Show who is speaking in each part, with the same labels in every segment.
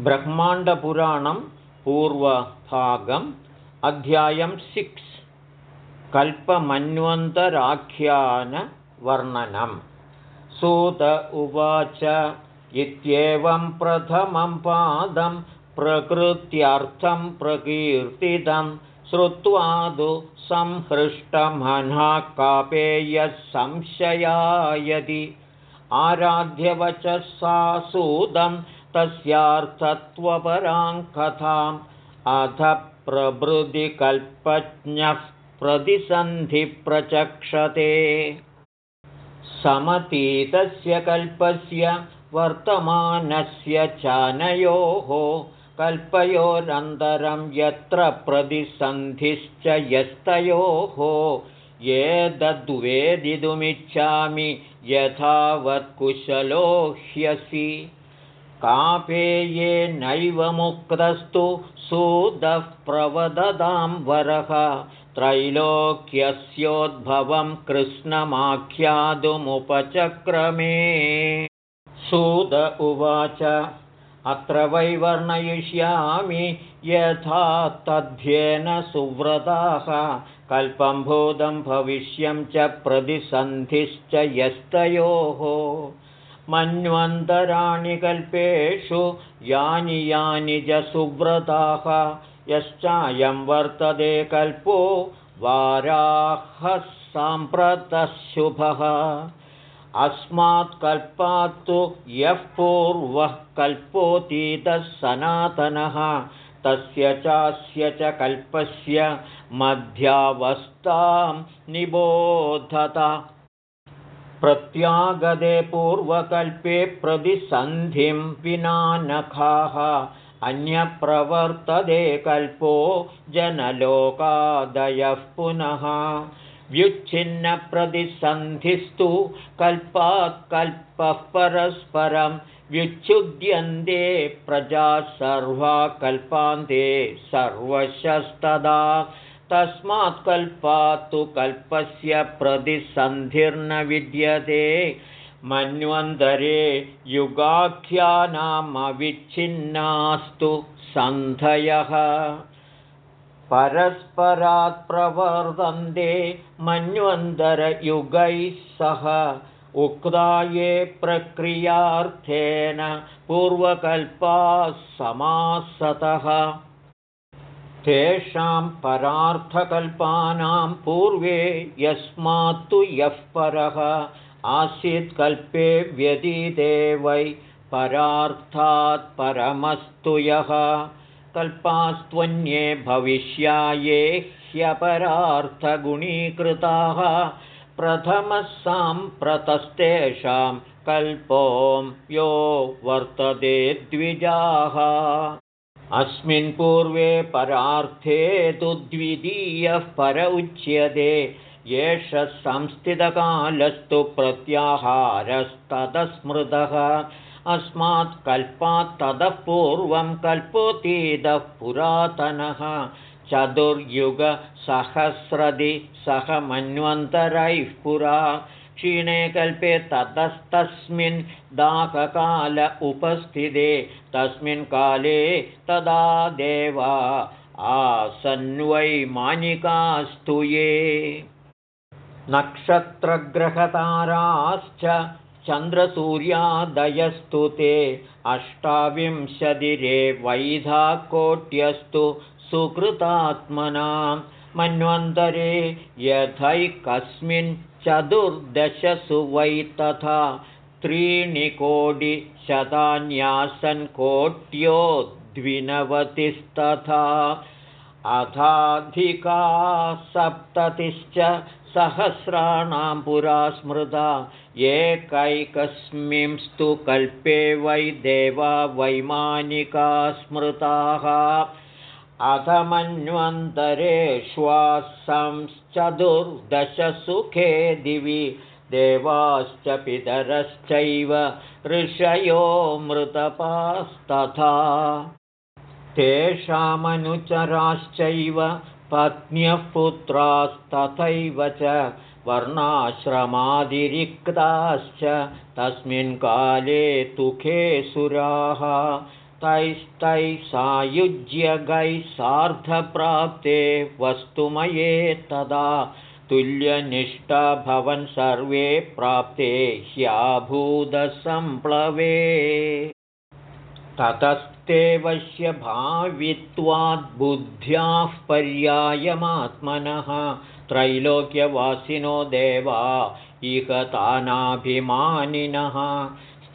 Speaker 1: ब्रह्माण्डपुराणं पूर्वभागम् अध्यायं सिक्स् कल्पमन्वन्तराख्यानवर्णनं। सूत उवाच इत्येवं प्रथमं पादं प्रकृत्यर्थं प्रकीर्तितं श्रुत्वादु संहृष्टमनः कापेयः संशयायदि आराध्यवचः सा सूदं तस्यार्थत्वपरां कथाम् अथ प्रभृतिकल्पज्ञः प्रतिसन्धिप्रचक्षते। समतीतस्य कल्पस्य वर्तमानस्य चानयोः कल्पयोरन्तरं यत्र प्रतिसन्धिश्च यस्तयोः ये दद्वेदितुमिच्छामि यथावत्कुशलो ह्यसि कापेये नैव मुक्तस्तु सुदः प्रवददां वरः। त्रैलोक्यस्योद्भवं कृष्णमाख्यातुमुपचक्रमे। सुद उवाच अत्र वै वर्णयिष्यामि यथा तद्ध्येन सुव्रताः। कल्पं भूतं भविष्यं च प्रतिसन्धिश्च यस्तयोः मन्वन्तराणि कल्पेषु यानि यानि च सुव्रताः यश्चायं वर्तते कल्पो वाराहः साम्प्रतः शुभः अस्मात् कल्पात् तु यः पूर्वः कल्पोऽतीतः सनातनः तस्य चास्य च कल्पस्य मध्यावस्थां निबोधत प्रत्यागते पूर्वकल्पे प्रतिसन्धिं विना नखाः अन्यप्रवर्तते कल्पो जनलोकादयः पुनः। व्युच्छिन्नप्रतिसन्धिस्तु कल्पात् कल्पः परस्परं व्युच्छुद्यन्ते प्रजा सर्वा कल्पान्ते सर्वशस्तदा तस्मात् कल्पात् तु कल्पस्य प्रतिसन्धिर्न विद्यते। मन्वन्तरे युगाख्यानामविच्छिन्नास्तु सन्धयः। परस्परात् प्रवर्तन्ते मन्वन्तरयुगैः सह। उक्ता ये प्रक्रियार्थेन पूर्वकल्पाः समासतः तेषां परार्थकल्पानां पूर्वे यस्मात्तु यः परः आसीत्कल्पे व्यतीते वै परार्थात् परमस्तु यः। कल्पास्त्वन्ये भविष्याये ह्यपरार्थगुणीकृताः। प्रथमः साम्प्रतस्तेषां कल्पों यो वर्तते द्विजाः अस्मिन् पूर्वे परार्थे तु द्वितीयः पर उच्यते एष संस्थितकालस्तु प्रत्याहारस्ततस्मृतः अस्मात् कल्पात् ततः पूर्वं कल्पोऽतीतः पुरातनः। चतुर्युगसहस्रदि सह मन्वन्तरैः पुरा क्षीणे कल्पे ततस्तस्मिन् दाहकाल उपस्थिते। तस्मिन् काले तदा देवा आसन्वैमानिकास्तु ये। नक्षत्रग्रहताराश्च चन्द्रसूर्यादयस्तु ते। अष्टाविंशतिरे वैधाकोट्यस्तु सुकृतात्मनां मन्वन्तरे यथैकस्मिन् चतुर्दशसु वै तथा त्रीणि कोटिशतान्यासन् कोट्यो द्विनवतिस्तथा अथाधिका सप्ततिश्च सहस्राणां पुरा स्मृता एकैकस्मिंस्तु कल्पे वै देवा वैमानिका स्मृताः अधमन्वन्तरेष्वासंश्चतुर्दशसुखे दिवि देवाश्च पितरश्चैव ऋषयो मृतपास्तथा। तेषामनुचराश्चैव पत्न्यः पुत्रास्तथैव च वर्णाश्रमादिरिक्ताश्च। तस्मिन् काले तुखे सुराः तैस्तैः सायुज्यगैः सार्धप्राप्ते वस्तुमये तदा तुल्यनिष्ठा भवन् सर्वे प्राप्ते ह्याभूतसम्प्लवे। ततस्ते वश्य भावित्वाद्बुद्ध्याः पर्यायमात्मनः त्रैलोक्यवासिनो देवा इह तानाभिमानिनः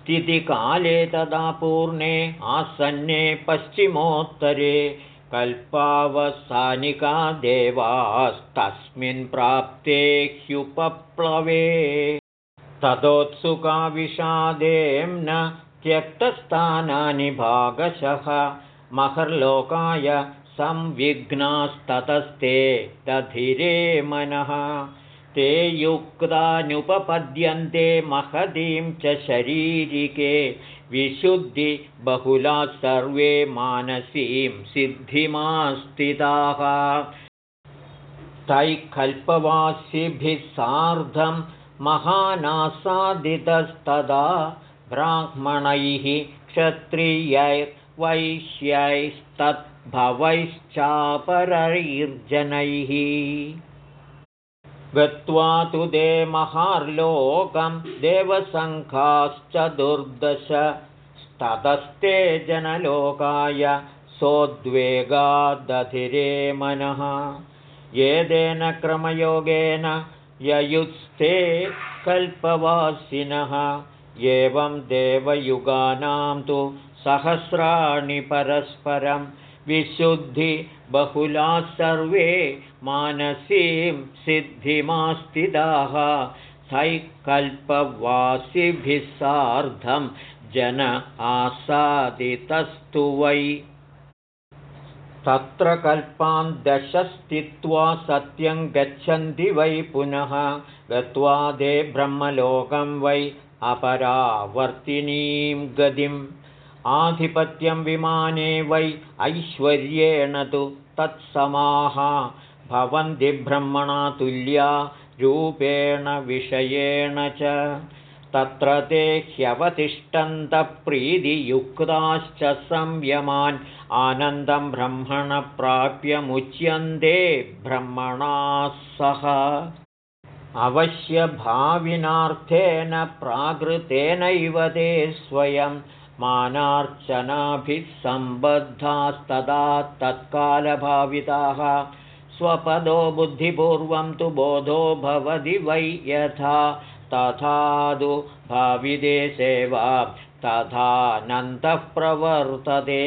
Speaker 1: स्थितिकाले तदा पूर्णे आसन्ने पश्चिमोत्तरे कल्पावसानिका देवास्तस्मिन् प्राप्ते ह्युपप्लवे। ततोत्सुकाविषादें न त्यक्तस्थानानि भागशः। महर्लोकाय संविघ्नास्ततस्ते दधिरे मनः ते युक्तानुपपद्यन्ते महतीं च शरीरिके विशुद्धिबहुलाः सर्वे मानसीं सिद्धिमास्थिताः। तैः सार्धं महानासादितस्तदा ब्राह्मणैः क्षत्रियैर्वैश्यैस्तद्भवैश्चापरैर्जनैः गत्वा तु दे महार्लोकं देवसङ्खाश्च दुर्दश। स्ततस्ते जनलोकाय सोद्वेगादधिरे मनः येदेन क्रमयोगेन ययुस्ते कल्पवासिनः। एवं देवयुगानां तु सहस्राणि परस्परं विशुद्धि बहुलाः सर्वे मानसीं सिद्धिमास्तिदाः सैकल्पवासिभिः सार्धं जन आसादितस्तु वै। तत्र कल्पान् दश स्थित्वा सत्यं गच्छन्ति वै पुनः गत्वा दे ब्रह्मलोकं वै अपरावर्तिनीं गतिम् आधिपत्यं विमाने वै ऐश्वर्येण तु तत्समाः। भवन्ति ब्रह्मणा तुल्या रूपेण विषयेण च। तत्र ते ह्यवतिष्ठन्तप्रीतियुक्ताश्च संयमान्। आनन्दं ब्रह्मणप्राप्यमुच्यन्ते ब्रह्मणाः सह। अवश्यभाविनार्थेन प्राकृतेनैव ते स्वयं मानार्चनाभिः सम्बद्धास्तदा तत्कालभाविताः स्वपदो बुद्धिपूर्वं तु बोधो भवति वै यथा तथादु भाविदे सेवा तथानन्तः प्रवर्तते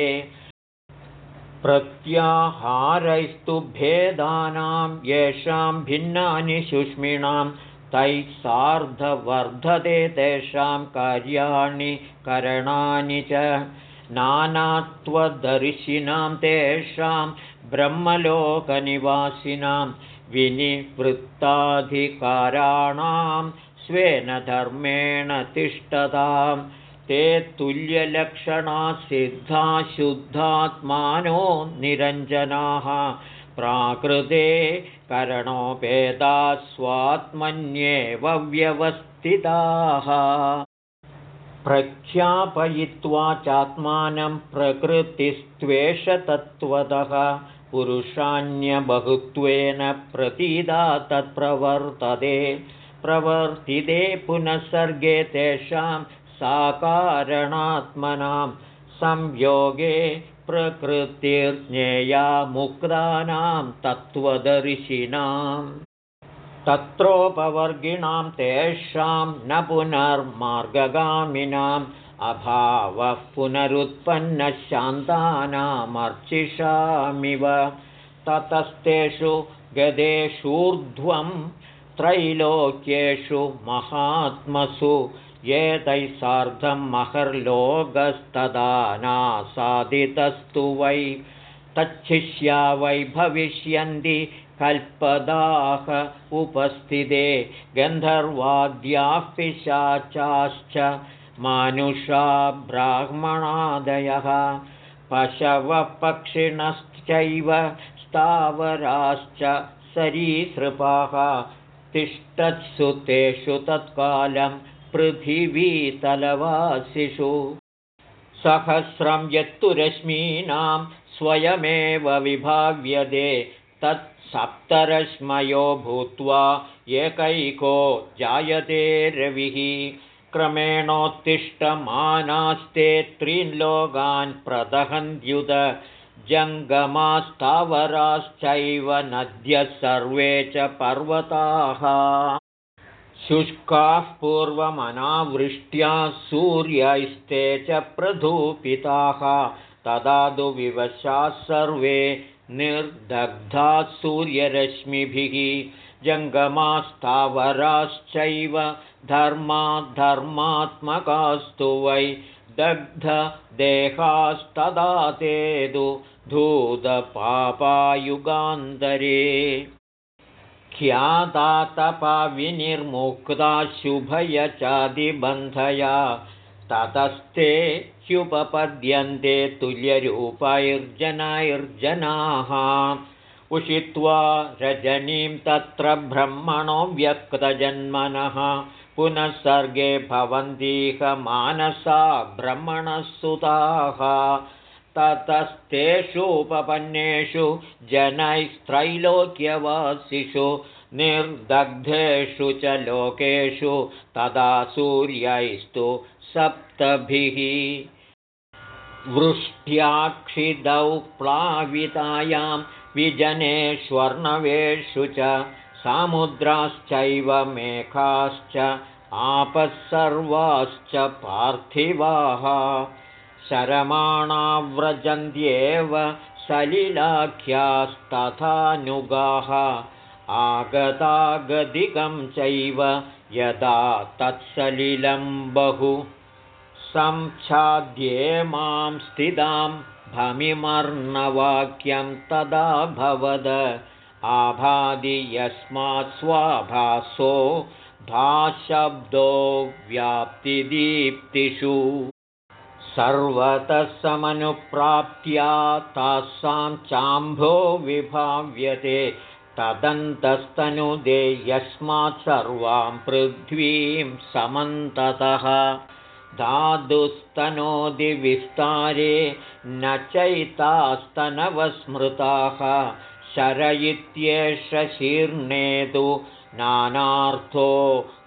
Speaker 1: प्रत्याहारैस्तु भेदानां येषां भिन्नानि सुष्मिणां तैः सार्धवर्धते तेषां कार्याणि करणानि च। नानात्वदर्शिनां तेषां ब्रह्मलोकनिवासिनां विनिवृत्ताधिकाराणां स्वेन धर्मेण तिष्ठताम् ते तुल्यलक्षणासिद्धा शुद्धात्मानो निरञ्जनाः प्राकृते करणोपेदा स्वात्मन्येव व्यवस्थिताः। प्रख्यापयित्वा चात्मानं प्रकृतिस्त्वेषतत्त्वतः पुरुषान्यबहुत्वेन प्रतीदा तत्प्रवर्तते। प्रवर्तिते पुनः सर्गे तेषां साकारणात्मनां संयोगे प्रकृतिर्ज्ञेया मुक्तानां तत्त्वदर्शिनाम् तत्रोपवर्गिणां तेषां न पुनर्मार्गगामिनाम् अभावः पुनरुत्पन्नः शान्तानामर्चिषामिव ततस्तेषु गदेषूर्ध्वं त्रैलोक्येषु महात्मसु एतैः सार्धं महर्लोकस्तदा नासादितस्तु वै तच्छिष्या वै भविष्यन्ति कल्पदाः उपस्थिते गन्धर्वाद्याः पिशाचाश्च मानुषा ब्राह्मणादयः पशवपक्षिणश्चैव स्थावराश्च सरीसृपाः तिष्ठत्सु तेषु तत्कालं पृथिवीतलवासिषु। सहस्रं यत्तु रश्मीनां स्वयमेव विभाव्यते तत् सप्तरश्मयो भूत्वा एकैको जायते रविः। क्रमेणोत्तिष्ठमानास्ते त्रीन् लोकान् प्रदहन्त्युत जङ्गमास्तावराश्चैव नद्यः सर्वे च पर्वताः शुष्काः पूर्वमनावृष्ट्या सूर्यैस्ते च प्रधूपिताः। तदा तु विवशाः सर्वे निर्दग्धाः सूर्यरश्मिभिः। जङ्गमास्तावराश्चैव धर्माद्धर्मात्मकास्तु वै दग्धदेहास्तदा तेदु धूतपापायुगान्तरे ख्यातातपाविनिर्मुक्ता शुभयचादिबन्धया ततस्ते ह्युपपद्यन्ते तुल्यरूपैर्जनैर्जनाः उषित्वा रजनीं तत्र ब्रह्मणो व्यक्तजन्मनः। पुनः सर्गे भवन्तीह मानसा ब्रह्मणः सुताः ततस्तेषूपपन्नेषु जनैस्त्रैलोक्यवासिषु निर्दग्धेषु च लोकेषु तदा सूर्यैस्तु सप्तभिः। वृष्ट्याक्षिदौ प्लावितायां विजनेष्वर्णवेषु च सामुद्राश्चैव मेघाश्च आपः सर्वाश्च पार्थिवाः शरमाणाव्रजन्त्येव सलिलाख्यास्तथानुगाः। आगतागदिकं चैव यदा तत्सलिलं बहु। संच्छाद्ये मां स्थितां भमिमर्णवाक्यं तदा भवद। आभादि यस्मात् स्वाभासो भाशब्दो व्याप्तिदीप्तिषु सर्वतः समनुप्राप्त्या तासां चाम्भो विभाव्यते तदन्तस्तनुदे यस्मात् सर्वां पृथ्वीं समन्ततः। धातुस्तनोदिविस्तारे न चैतास्तनवस्मृताः शर इत्येष शीर्णेतु नानार्थो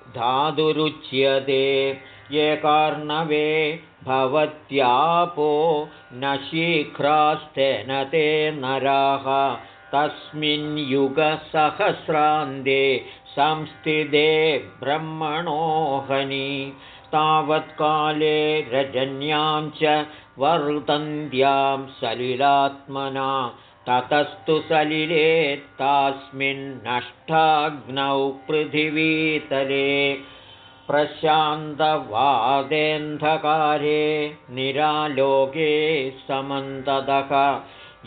Speaker 1: धातुरुच्यते। ये कार्णवे भवत्यापो न शीघ्रास्तेन ते नराः। तस्मिन् युगसहस्रान्ते संस्थिते ब्रह्मणोहनि तावत्काले रजन्यां च वर्तन्त्यां सलिलात्मना। ततस्तु सलिले तास्मिन्नष्टाग्नौ पृथिवीतले प्रशान्तवादेन्धकारे निरालोके समन्तदः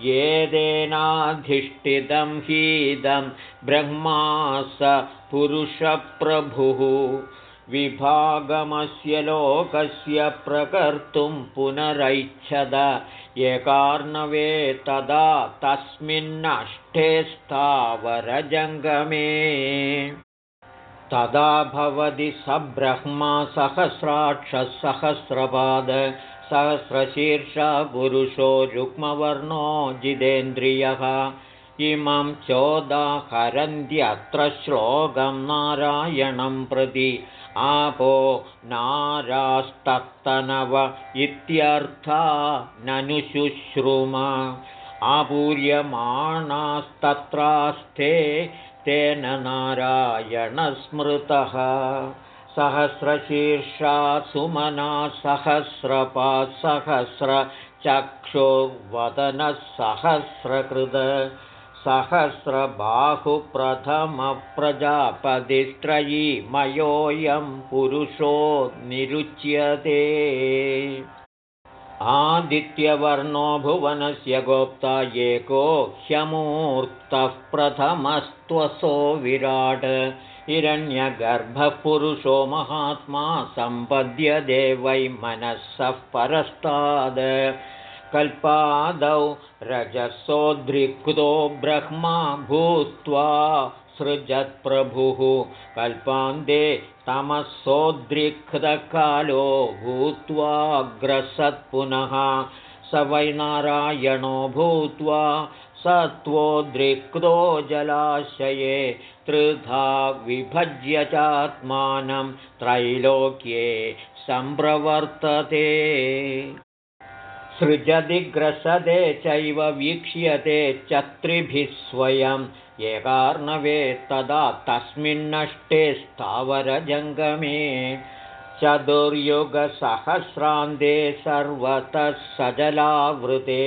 Speaker 1: येदेनाधिष्ठितं हीदं ब्रह्मा स पुरुषप्रभुः विभागमस्य लोकस्य प्रकर्तुं पुनरैच्छद। एकार्णवे तदा तस्मिन्नष्टे स्थावरजङ्गमे तदा भवति स ब्रह्मा सहस्राक्षसहस्रपाद सहस्रशीर्षा पुरुषो रुक्मवर्णो जितेन्द्रियः। इमं चोदाहरन्त्यत्र श्लोकं नारायणं प्रति। आपो नारास्तत्तनव इत्यर्था ननुशुश्रुम। आपूर्यमाणास्तत्रास्ते तेन नारायणस्मृतः सहस्रशीर्षा सुमना सहस्रपा सहस्रचक्षुर्वदनः सहस्रकृत मयोऽयं पुरुषो निरुच्यते आदित्यवर्णो भुवनस्य गोप्ता एको ह्यमूर्तः प्रथमस्त्वसो विराट्। हिरण्यगर्भः पुरुषो महात्मा सम्पद्यते वै मनःसः परस्ताद्। कल्पादौ रजसोद्रिक्तो ब्रह्मा भूत्वा सृजत्प्रभुः कल्पान्ते तमसोद्रिक्तकालो भूत्वाग्रसत्पुनः स वै नारायणो भूत्वा सत्त्वोद्रिक्तो जलाशये त्रिधा विभज्य चात्मानं त्रैलोक्ये सम्प्रवर्तते। सृजति ग्रसते चैव वीक्ष्यते चत्रिभिः स्वयम् एकार्णवे तदा तस्मिन्नष्टे स्थावरजङ्गमे चतुर्युगसहस्रान्ते सर्वतः सजलावृते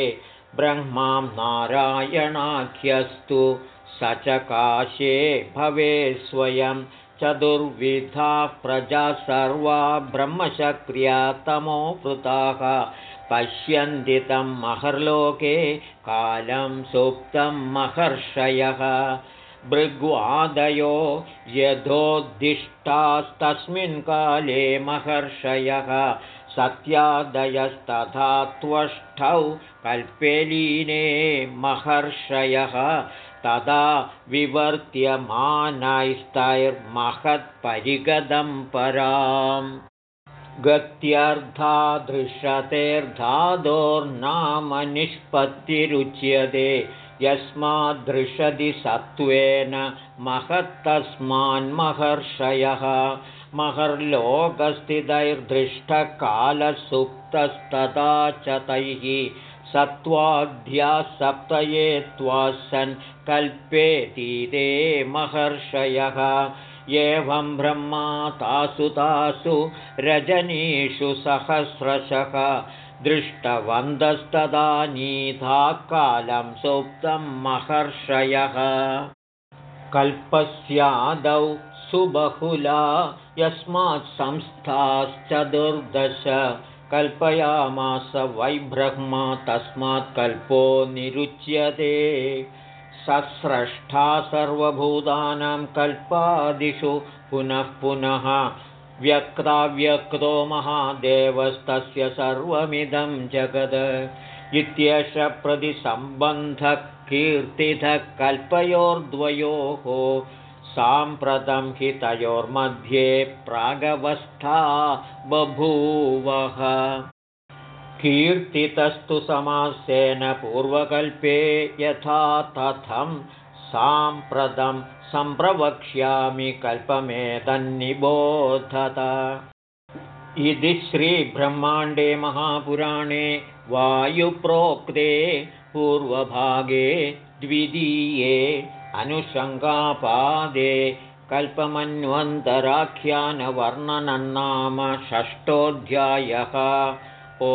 Speaker 1: ब्रह्मां नारायणाख्यस्तु स भवे स्वयं चतुर्विधाः प्रजा सर्वा ब्रह्मशक्र्या तमोपृताः पश्यन्ति तं महर्लोके कालं सुप्तं महर्षयः। भृग्वादयो यथोद्दिष्टास्तस्मिन् काले महर्षयः। सत्यादयस्तथा त्वष्टौ कल्पेलीने महर्षयः। तदा विवर्त्यमानैस्तैर्महत्परिगदं पराम् निष्पत्तिरुच्यते यस्मादृशति सत्त्वेन महत्तस्मान्महर्षयः महर्लोकस्थितैर्दृष्टकालसुप्तस्तथा च तैः। सत्त्वाध्याः सप्तये त्वासन् कल्पेतीते महर्षयः एवं ब्रह्मा तासु तासु रजनीषु सहस्रशः दृष्टवन्तस्तदा नीधा कालं सुप्तं महर्षयः। कल्पस्यादौ सुबहुला यस्मात् संस्थाश्चतुर्दश कल्पयामास वैब्रह्मा तस्मात् कल्पो निरुच्यते सस्रष्टा सर्वभूतानां कल्पादिषु पुनः पुनः व्यक्ताव्यक्तो महादेवस्तस्य सर्वमिदं जगद इत्येष प्रतिसम्बन्धः कीर्तितः कल्पयोर्द्वयोः साम्प्रतं हि तयोर्मध्ये प्रागवस्था बभूवः कीर्तितस्तु समासेन पूर्वकल्पे यथा तथं साम्प्रतं सम्प्रवक्ष्यामि कल्पमेतन्निबोधत इति श्रीब्रह्माण्डे महापुराणे वायुप्रोक्ते पूर्वभागे द्वितीये अनुषङ्गापादे कल्पमन्वन्तराख्यानवर्णनन्नाम षष्ठोऽध्यायः ओ